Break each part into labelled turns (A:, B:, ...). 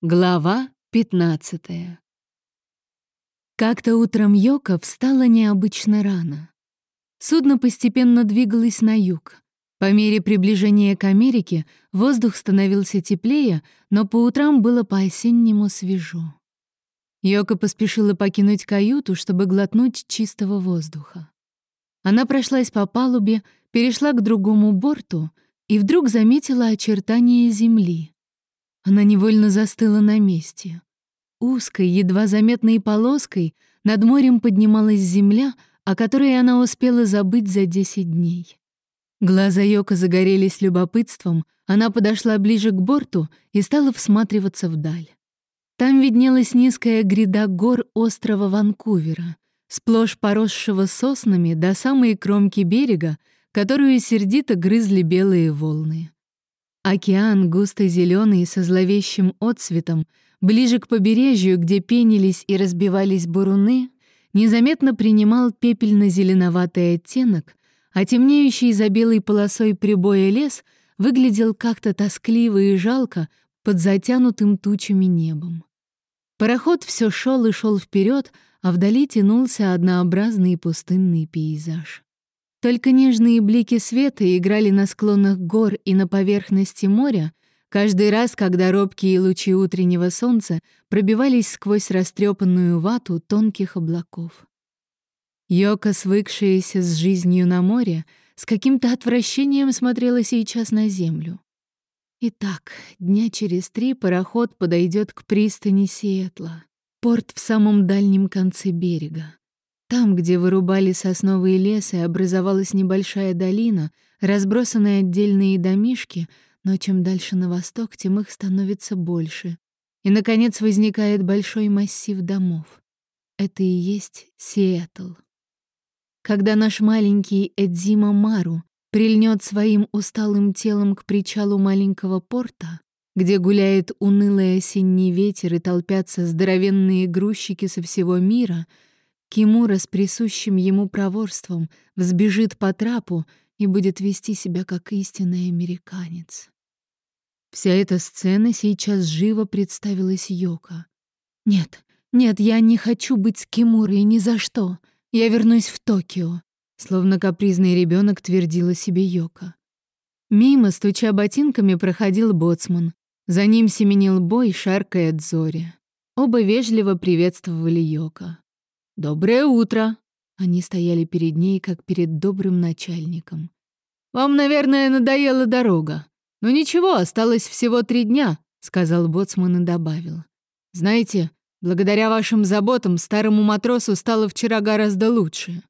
A: Глава 15 Как-то утром Йока встала необычно рано. Судно постепенно двигалось на юг. По мере приближения к Америке воздух становился теплее, но по утрам было по-осеннему свежо. Йока поспешила покинуть каюту, чтобы глотнуть чистого воздуха. Она прошлась по палубе, перешла к другому борту и вдруг заметила очертания земли. Она невольно застыла на месте. Узкой, едва заметной полоской над морем поднималась земля, о которой она успела забыть за десять дней. Глаза Йока загорелись любопытством, она подошла ближе к борту и стала всматриваться вдаль. Там виднелась низкая гряда гор острова Ванкувера, сплошь поросшего соснами до самой кромки берега, которую сердито грызли белые волны. Океан, густо зеленый со зловещим отцветом, ближе к побережью, где пенились и разбивались буруны, незаметно принимал пепельно-зеленоватый оттенок, а темнеющий за белой полосой прибоя лес выглядел как-то тоскливо и жалко под затянутым тучами небом. Пароход все шел и шел вперед, а вдали тянулся однообразный пустынный пейзаж. Только нежные блики света играли на склонах гор и на поверхности моря, каждый раз, когда робкие лучи утреннего солнца пробивались сквозь растрепанную вату тонких облаков. Йока, свыкшаяся с жизнью на море, с каким-то отвращением смотрела сейчас на землю. Итак, дня через три пароход подойдет к пристани Сиэтла, порт в самом дальнем конце берега. Там, где вырубали сосновый лес и образовалась небольшая долина, разбросанные отдельные домишки, но чем дальше на восток, тем их становится больше. И, наконец, возникает большой массив домов. Это и есть Сиэтл. Когда наш маленький Эдзима Мару прильнет своим усталым телом к причалу маленького порта, где гуляет унылый осенний ветер и толпятся здоровенные грузчики со всего мира — Кимура с присущим ему проворством взбежит по трапу и будет вести себя как истинный американец. Вся эта сцена сейчас живо представилась Йока. «Нет, нет, я не хочу быть с Кимурой ни за что. Я вернусь в Токио», — словно капризный ребенок твердила себе Йока. Мимо, стуча ботинками, проходил боцман. За ним семенил бой, шаркая от зори. Оба вежливо приветствовали Йока. «Доброе утро!» Они стояли перед ней, как перед добрым начальником. «Вам, наверное, надоела дорога. Но ничего, осталось всего три дня», — сказал боцман и добавил. «Знаете, благодаря вашим заботам старому матросу стало вчера гораздо лучше».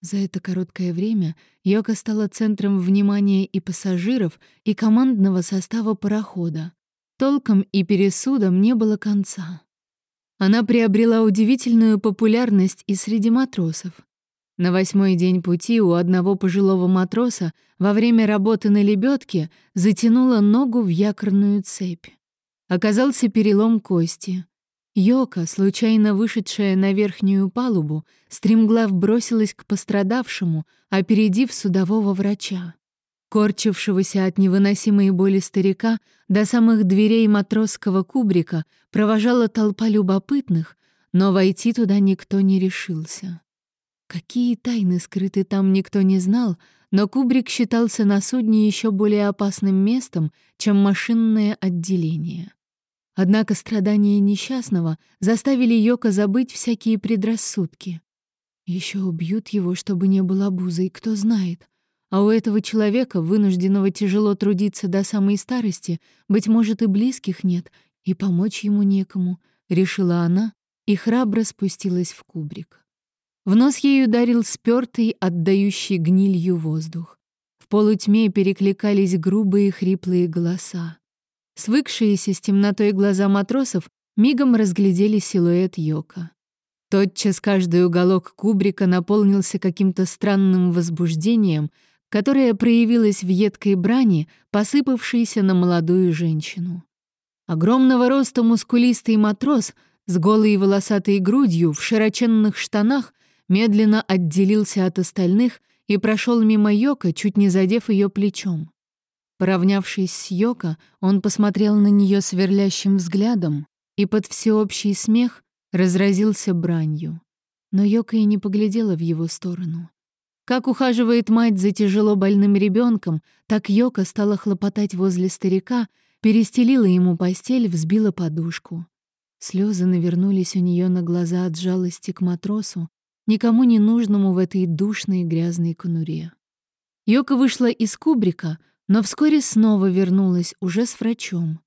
A: За это короткое время Йока стала центром внимания и пассажиров, и командного состава парохода. Толком и пересудом не было конца. Она приобрела удивительную популярность и среди матросов. На восьмой день пути у одного пожилого матроса во время работы на лебедке затянула ногу в якорную цепь. Оказался перелом кости. Йока, случайно вышедшая на верхнюю палубу, стремглав бросилась к пострадавшему, опередив судового врача. Корчившегося от невыносимой боли старика до самых дверей матросского кубрика провожала толпа любопытных, но войти туда никто не решился. Какие тайны скрыты там, никто не знал, но кубрик считался на судне еще более опасным местом, чем машинное отделение. Однако страдания несчастного заставили Йока забыть всякие предрассудки. Еще убьют его, чтобы не было обузой, кто знает — а у этого человека, вынужденного тяжело трудиться до самой старости, быть может, и близких нет, и помочь ему некому, — решила она и храбро спустилась в кубрик. В нос ей ударил спёртый, отдающий гнилью воздух. В полутьме перекликались грубые хриплые голоса. Свыкшиеся с темнотой глаза матросов мигом разглядели силуэт Йока. Тотчас каждый уголок кубрика наполнился каким-то странным возбуждением, которая проявилась в едкой брани, посыпавшейся на молодую женщину. Огромного роста мускулистый матрос с голой волосатой грудью в широченных штанах медленно отделился от остальных и прошел мимо Йока, чуть не задев ее плечом. Поравнявшись с Йоко, он посмотрел на нее сверлящим взглядом и под всеобщий смех разразился бранью. Но Йока и не поглядела в его сторону. Как ухаживает мать за тяжело больным ребенком, так Йока стала хлопотать возле старика, перестелила ему постель, взбила подушку. Слезы навернулись у нее на глаза от жалости к матросу, никому не нужному в этой душной грязной конуре. Йока вышла из кубрика, но вскоре снова вернулась, уже с врачом.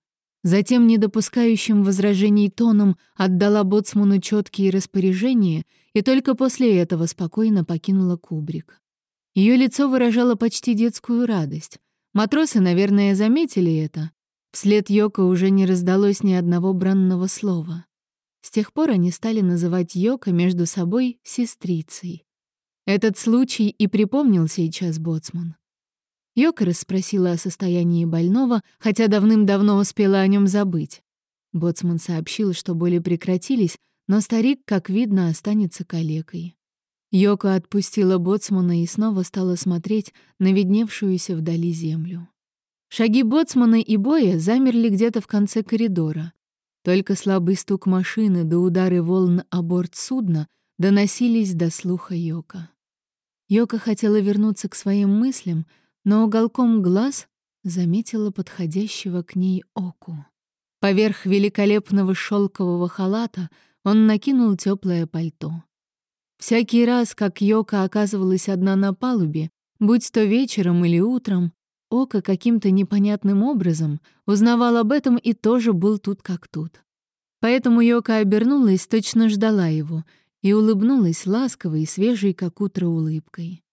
A: Затем, не допускающим возражений тоном, отдала боцману четкие распоряжения и только после этого спокойно покинула кубрик. Ее лицо выражало почти детскую радость. Матросы, наверное, заметили это. Вслед Йоко уже не раздалось ни одного бранного слова. С тех пор они стали называть Йоко между собой сестрицей. Этот случай и припомнил сейчас боцман. Йока расспросила о состоянии больного, хотя давным-давно успела о нем забыть. Боцман сообщил, что боли прекратились, но старик, как видно, останется калекой. Йока отпустила боцмана и снова стала смотреть на видневшуюся вдали землю. Шаги боцмана и боя замерли где-то в конце коридора. Только слабый стук машины да удары волн о борт судна доносились до слуха Йока. Йока хотела вернуться к своим мыслям, но уголком глаз заметила подходящего к ней Оку. Поверх великолепного шелкового халата он накинул теплое пальто. Всякий раз, как Йока оказывалась одна на палубе, будь то вечером или утром, Ока каким-то непонятным образом узнавал об этом и тоже был тут как тут. Поэтому Йока обернулась, точно ждала его, и улыбнулась ласковой и свежей, как утро, улыбкой.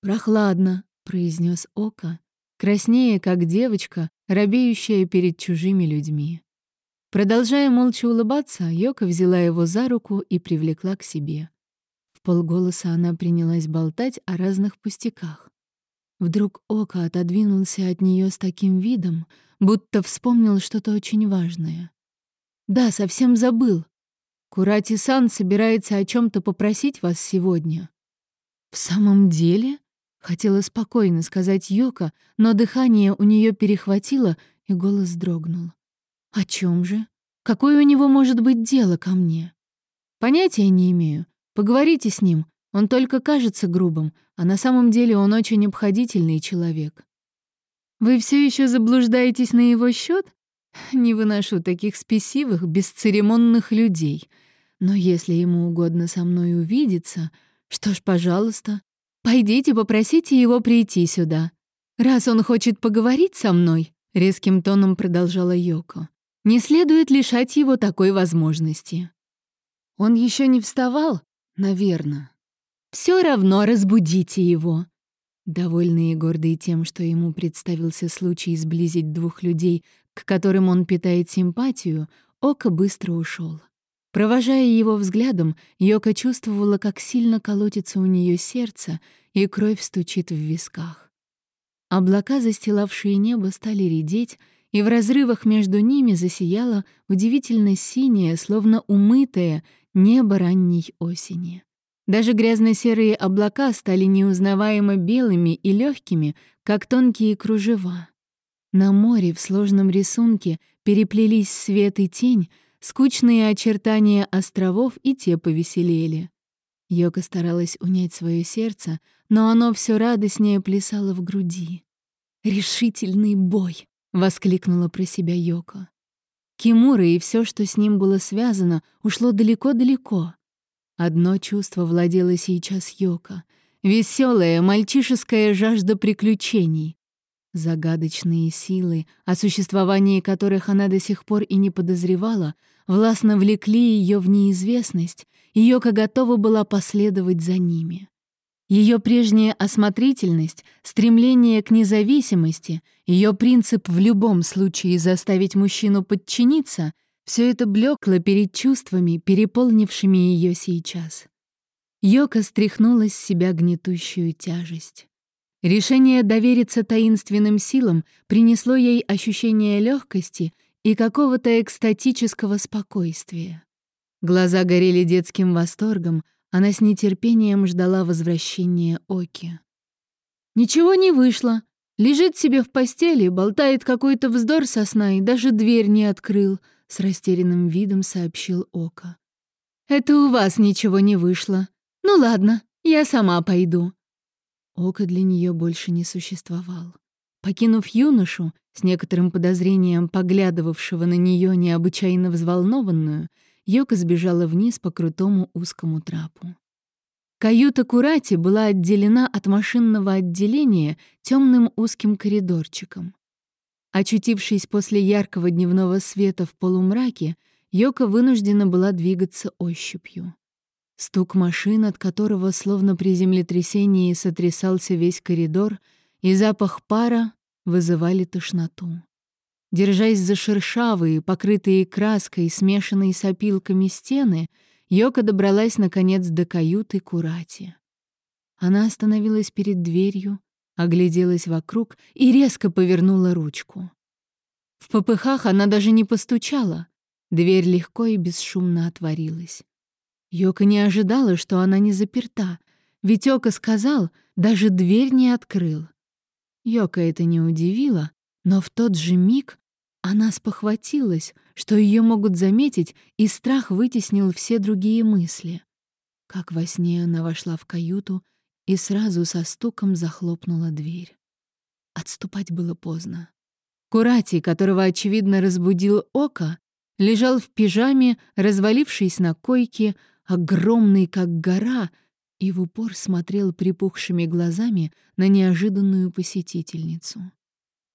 A: «Прохладно», — произнес Ока, краснее, как девочка, робеющая перед чужими людьми. Продолжая молча улыбаться, Йока взяла его за руку и привлекла к себе. В полголоса она принялась болтать о разных пустяках. Вдруг Ока отодвинулся от нее с таким видом, будто вспомнил что-то очень важное. «Да, совсем забыл. Курати-сан собирается о чем то попросить вас сегодня». «В самом деле?» Хотела спокойно сказать Йока, но дыхание у нее перехватило, и голос дрогнул. «О чем же? Какое у него может быть дело ко мне?» «Понятия не имею. Поговорите с ним. Он только кажется грубым, а на самом деле он очень обходительный человек». «Вы все еще заблуждаетесь на его счет? Не выношу таких спесивых, бесцеремонных людей. Но если ему угодно со мной увидеться, что ж, пожалуйста, Пойдите, попросите его прийти сюда. Раз он хочет поговорить со мной, резким тоном продолжала Йоко, не следует лишать его такой возможности. Он еще не вставал, наверное. Все равно разбудите его. Довольный и гордый тем, что ему представился случай сблизить двух людей, к которым он питает симпатию, Ока быстро ушел. Провожая его взглядом, Йока чувствовала, как сильно колотится у нее сердце, и кровь стучит в висках. Облака, застилавшие небо, стали редеть, и в разрывах между ними засияло удивительно синее, словно умытое небо ранней осени. Даже грязно-серые облака стали неузнаваемо белыми и легкими, как тонкие кружева. На море в сложном рисунке переплелись свет и тень, Скучные очертания островов и те повеселели. Йока старалась унять свое сердце, но оно все радостнее плясало в груди. «Решительный бой!» — воскликнула про себя Йока. Кимура и все, что с ним было связано, ушло далеко-далеко. Одно чувство владело сейчас Йока — веселая мальчишеская жажда приключений. Загадочные силы, о существовании которых она до сих пор и не подозревала, властно влекли ее в неизвестность, ее готова была последовать за ними. Ее прежняя осмотрительность, стремление к независимости, ее принцип в любом случае заставить мужчину подчиниться — все это блекло перед чувствами, переполнившими ее сейчас. Йока стряхнула с себя гнетущую тяжесть. Решение довериться таинственным силам принесло ей ощущение легкости и какого-то экстатического спокойствия. Глаза горели детским восторгом, она с нетерпением ждала возвращения Оки. «Ничего не вышло. Лежит себе в постели, болтает какой-то вздор со сна и даже дверь не открыл», — с растерянным видом сообщил Ока. «Это у вас ничего не вышло. Ну ладно, я сама пойду». Ока для нее больше не существовал. Покинув юношу, с некоторым подозрением поглядывавшего на нее необычайно взволнованную, Йока сбежала вниз по крутому узкому трапу. Каюта Курати была отделена от машинного отделения темным узким коридорчиком. Очутившись после яркого дневного света в полумраке, Йока вынуждена была двигаться ощупью. Стук машин, от которого словно при землетрясении сотрясался весь коридор, и запах пара вызывали тошноту. Держась за шершавые, покрытые краской, смешанные с опилками стены, Йока добралась, наконец, до каюты Курати. Она остановилась перед дверью, огляделась вокруг и резко повернула ручку. В попыхах она даже не постучала. Дверь легко и бесшумно отворилась. Йока не ожидала, что она не заперта, ведь Ока сказал, даже дверь не открыл. Йока это не удивило, но в тот же миг она спохватилась, что ее могут заметить, и страх вытеснил все другие мысли. Как во сне она вошла в каюту и сразу со стуком захлопнула дверь. Отступать было поздно. Курати, которого, очевидно, разбудил око, лежал в пижаме, развалившись на койке, огромный, как гора, и в упор смотрел припухшими глазами на неожиданную посетительницу.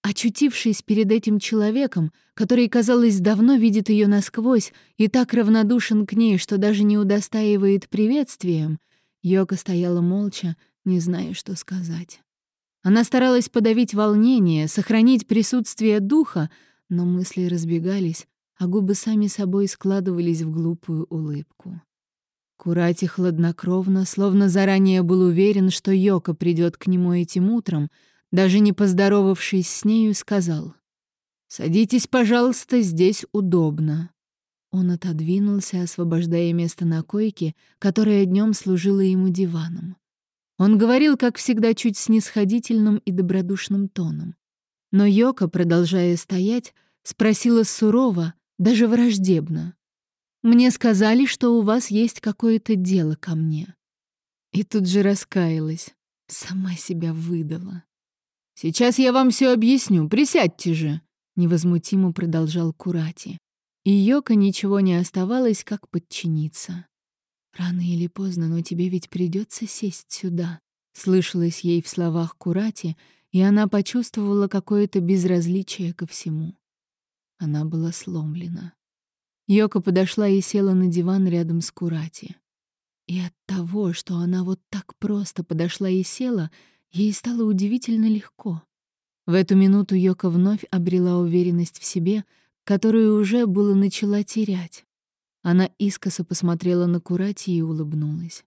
A: Очутившись перед этим человеком, который, казалось, давно видит ее насквозь и так равнодушен к ней, что даже не удостаивает приветствием, Йока стояла молча, не зная, что сказать. Она старалась подавить волнение, сохранить присутствие духа, но мысли разбегались, а губы сами собой складывались в глупую улыбку. Курати хладнокровно, словно заранее был уверен, что Йока придет к нему этим утром, даже не поздоровавшись с нею, сказал «Садитесь, пожалуйста, здесь удобно». Он отодвинулся, освобождая место на койке, которое днем служило ему диваном. Он говорил, как всегда, чуть снисходительным и добродушным тоном. Но Йока, продолжая стоять, спросила сурово, даже враждебно. «Мне сказали, что у вас есть какое-то дело ко мне». И тут же раскаялась. Сама себя выдала. «Сейчас я вам все объясню, присядьте же», — невозмутимо продолжал Курати. И Йока ничего не оставалось, как подчиниться. «Рано или поздно, но тебе ведь придется сесть сюда», — слышалось ей в словах Курати, и она почувствовала какое-то безразличие ко всему. Она была сломлена. Йока подошла и села на диван рядом с Курати. И от того, что она вот так просто подошла и села, Ей стало удивительно легко. В эту минуту Йока вновь обрела уверенность в себе, которую уже было начала терять. Она искоса посмотрела на Курати и улыбнулась.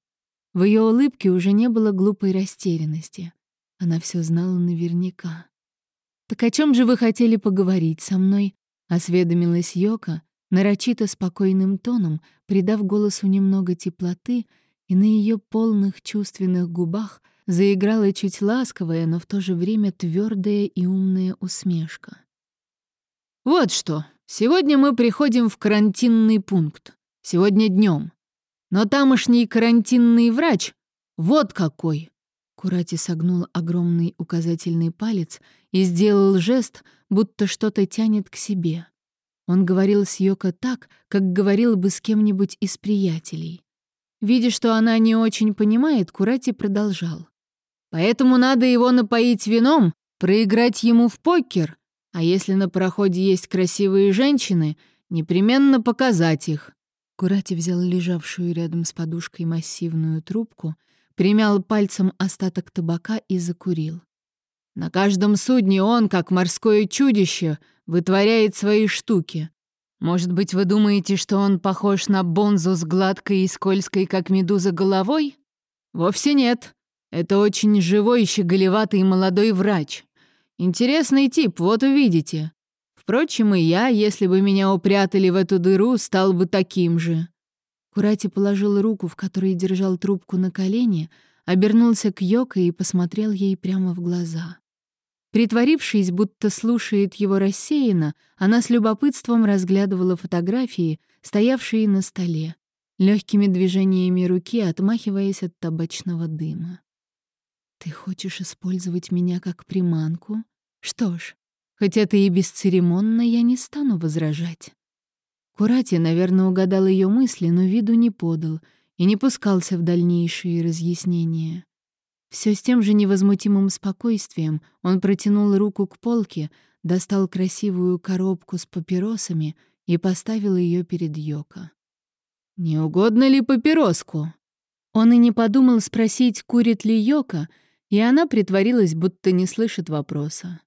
A: В ее улыбке уже не было глупой растерянности. Она все знала наверняка. «Так о чем же вы хотели поговорить со мной?» — осведомилась Йока, нарочито спокойным тоном, придав голосу немного теплоты, и на ее полных чувственных губах заиграла чуть ласковая, но в то же время твердая и умная усмешка. «Вот что, сегодня мы приходим в карантинный пункт. Сегодня днем. Но тамошний карантинный врач вот какой!» Курати согнул огромный указательный палец и сделал жест, будто что-то тянет к себе. Он говорил с Йоко так, как говорил бы с кем-нибудь из приятелей. Видя, что она не очень понимает, Курати продолжал. Поэтому надо его напоить вином, проиграть ему в покер, а если на пароходе есть красивые женщины, непременно показать их. Курати взял лежавшую рядом с подушкой массивную трубку, примял пальцем остаток табака и закурил. На каждом судне он, как морское чудище, вытворяет свои штуки. Может быть, вы думаете, что он похож на Бонзу с гладкой и скользкой, как медуза, головой? Вовсе нет. Это очень живой, щеголеватый молодой врач. Интересный тип, вот увидите. Впрочем, и я, если бы меня упрятали в эту дыру, стал бы таким же». Курати положил руку, в которой держал трубку на колени, обернулся к Йоко и посмотрел ей прямо в глаза. Притворившись, будто слушает его рассеянно, она с любопытством разглядывала фотографии, стоявшие на столе, легкими движениями руки отмахиваясь от табачного дыма. «Ты хочешь использовать меня как приманку? Что ж, хоть это и бесцеремонно, я не стану возражать». Курати, наверное, угадал ее мысли, но виду не подал и не пускался в дальнейшие разъяснения. Все с тем же невозмутимым спокойствием он протянул руку к полке, достал красивую коробку с папиросами и поставил ее перед Йоко. «Не угодно ли папироску?» Он и не подумал спросить, курит ли Йока, и она притворилась, будто не слышит вопроса.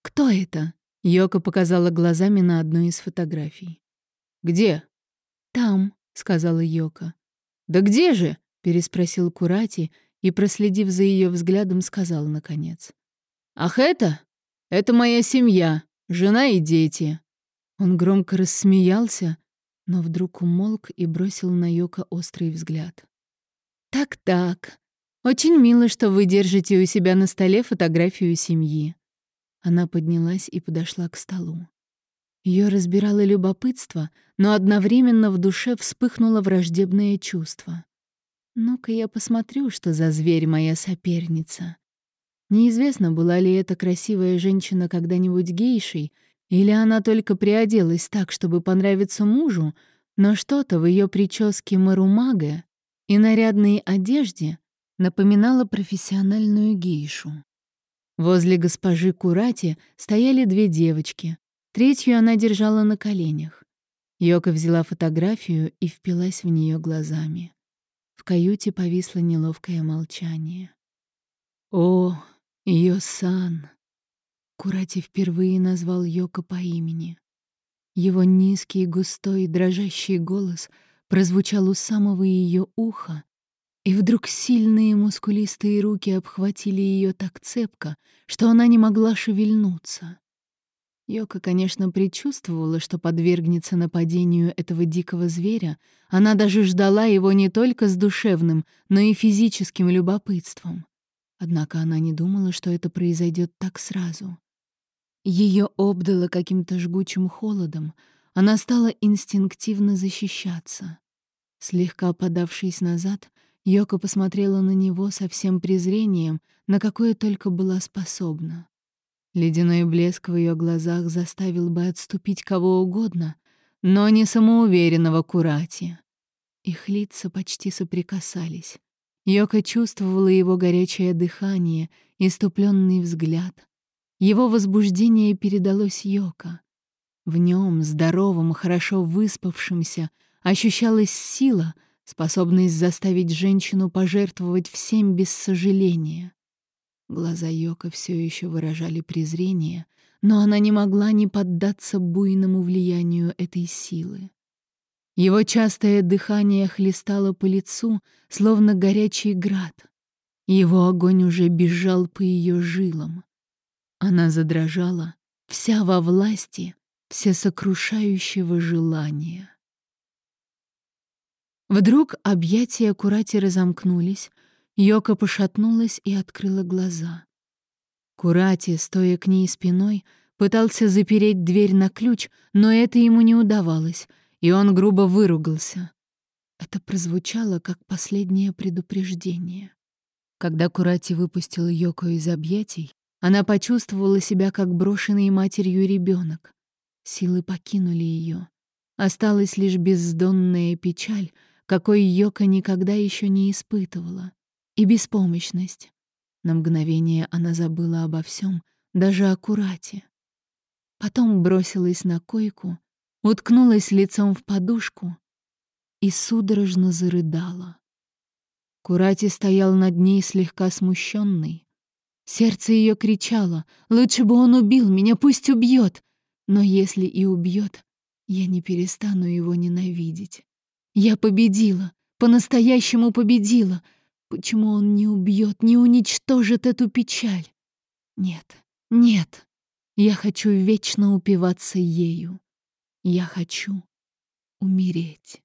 A: «Кто это?» — Йока показала глазами на одну из фотографий. «Где?» «Там», — сказала Йока. «Да где же?» — переспросил Курати и, проследив за ее взглядом, сказал наконец. «Ах это? Это моя семья, жена и дети». Он громко рассмеялся, но вдруг умолк и бросил на Йока острый взгляд. «Так-так, очень мило, что вы держите у себя на столе фотографию семьи». Она поднялась и подошла к столу. Ее разбирало любопытство, но одновременно в душе вспыхнуло враждебное чувство. Ну-ка я посмотрю, что за зверь моя соперница. Неизвестно, была ли эта красивая женщина когда-нибудь гейшей, или она только приоделась так, чтобы понравиться мужу, но что-то в ее прическе Марумага и нарядной одежде напоминало профессиональную гейшу. Возле госпожи Курати стояли две девочки, третью она держала на коленях. Йока взяла фотографию и впилась в нее глазами. В каюте повисло неловкое молчание. «О, Йосан!» Курати впервые назвал Йока по имени. Его низкий, густой, дрожащий голос прозвучал у самого ее уха, и вдруг сильные мускулистые руки обхватили ее так цепко, что она не могла шевельнуться. Йока, конечно, предчувствовала, что подвергнется нападению этого дикого зверя. Она даже ждала его не только с душевным, но и физическим любопытством. Однако она не думала, что это произойдет так сразу. Ее обдало каким-то жгучим холодом. Она стала инстинктивно защищаться. Слегка подавшись назад, Йока посмотрела на него со всем презрением, на какое только была способна. Ледяной блеск в ее глазах заставил бы отступить кого угодно, но не самоуверенного Курати. Их лица почти соприкасались. Йока чувствовала его горячее дыхание, иступленный взгляд. Его возбуждение передалось Йока. В нем, здоровом, хорошо выспавшемся, ощущалась сила, способность заставить женщину пожертвовать всем без сожаления. Глаза Йока все еще выражали презрение, но она не могла не поддаться буйному влиянию этой силы. Его частое дыхание хлестало по лицу, словно горячий град. Его огонь уже бежал по ее жилам. Она задрожала, вся во власти всесокрушающего желания. Вдруг объятия Курати разомкнулись, Йока пошатнулась и открыла глаза. Курати, стоя к ней спиной, пытался запереть дверь на ключ, но это ему не удавалось, и он грубо выругался. Это прозвучало как последнее предупреждение. Когда Курати выпустил Йоко из объятий, она почувствовала себя как брошенный матерью ребенок. Силы покинули ее. Осталась лишь бездонная печаль, какой Йока никогда еще не испытывала и беспомощность. На мгновение она забыла обо всем, даже о Курате. Потом бросилась на койку, уткнулась лицом в подушку и судорожно зарыдала. Курати стоял над ней слегка смущенный. Сердце ее кричало, «Лучше бы он убил меня, пусть убьет!» Но если и убьет, я не перестану его ненавидеть. Я победила, по-настоящему победила, Почему он не убьет, не уничтожит эту печаль? Нет, нет. Я хочу вечно упиваться ею. Я хочу умереть.